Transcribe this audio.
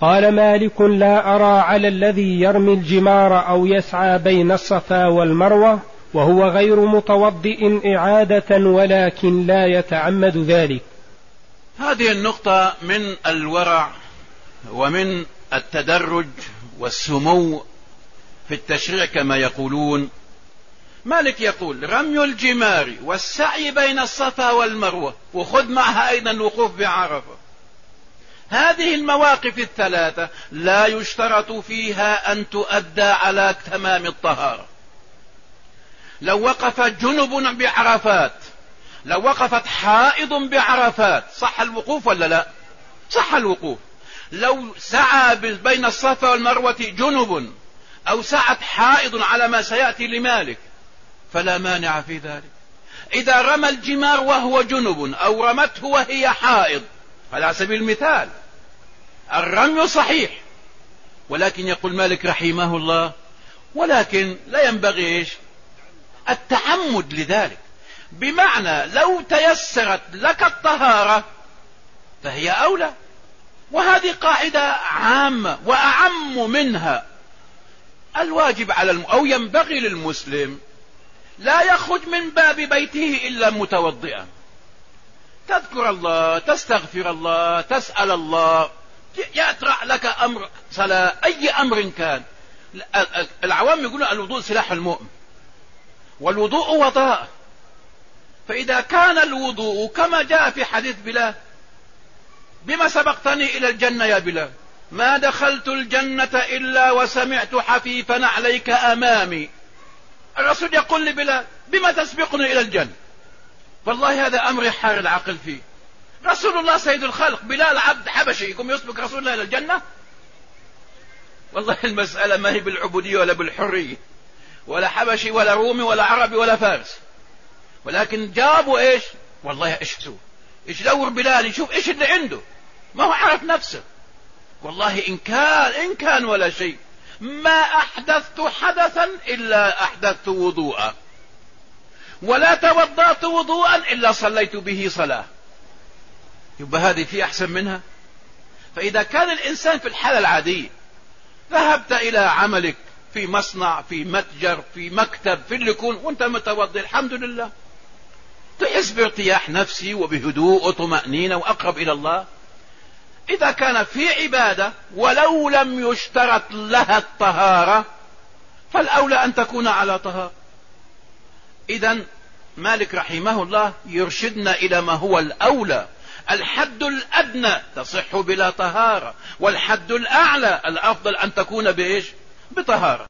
قال مالك لا أرى على الذي يرمي الجمار أو يسعى بين الصفا والمروة وهو غير متوضئ إعادة ولكن لا يتعمد ذلك. هذه النقطة من الورع ومن التدرج والسمو في التشريع كما يقولون. مالك يقول رمي الجمار والسعي بين الصفا والمروة وخذ معها أيضا الوقوف بعرفة. هذه المواقف الثلاثة لا يشترط فيها أن تؤدى على تمام الطهارة. لو وقف جنب بعرفات لو وقفت حائض بعرفات صح الوقوف ولا لا؟ صح الوقوف. لو سعى بين الصفا والمروة جنب أو سعت حائض على ما سيأتي لمالك فلا مانع في ذلك. إذا رمى الجمار وهو جنب أو رمته وهي حائض على سبيل المثال الرمي صحيح. ولكن يقول مالك رحمه الله ولكن لا ينبغي إيش؟ التعمد لذلك. بمعنى لو تيسرت لك الطهارة فهي أولى. وهذه قاعدة عامة وأعم منها. الواجب على الم... أو ينبغي للمسلم لا يخرج من باب بيته إلا متوضئا. تذكر الله تستغفر الله تسأل الله. يأترع لك أمر صلاة. أي أمر كان. العوام يقولون الوضوء سلاح المؤمن. والوضوء وضاء. فإذا كان الوضوء كما جاء في حديث بلال بما سبقتني إلى الجنة يا بلال؟ ما دخلت الجنة إلا وسمعت حفيفا عليك أمامي. الرسول يقول لبلال بما تسبقني إلى الجنة؟ والله هذا أمر يحار العقل فيه. رسول الله سيد الخلق بلال عبد حبشي يقوم يسبق رسول الله إلى الجنة؟ والله المسألة ما هي بالعبودية ولا بالحرية ولا حبشي ولا رومي ولا عربي ولا فارسي ولكن جابوا إيش؟ والله إيش سوى إيش دور بلال يشوف إيش اللي عنده. ما هو عرف نفسه. والله إن كان إن كان ولا شيء ما أحدثت حدثا إلا أحدثت وضوءا. ولا توضأت وضوءا إلا صليت به صلاة. يبقى هذه في أحسن منها؟ فإذا كان الإنسان في الحالة العادية ذهبت إلى عملك في مصنع في متجر في مكتب في اللي يكون وأنت متوضي الحمد لله. تحس بارتياح نفسي وبهدوء وطمأنينة وأقرب إلى الله. إذا كان في عبادة ولو لم يشترط لها الطهارة فالأولى أن تكون على طهارة. إذا مالك رحمه الله يرشدنا إلى ما هو الأولى الحد الأدنى تصح بلا طهارة والحد الأعلى الأفضل أن تكون بإيش؟ بطهارة.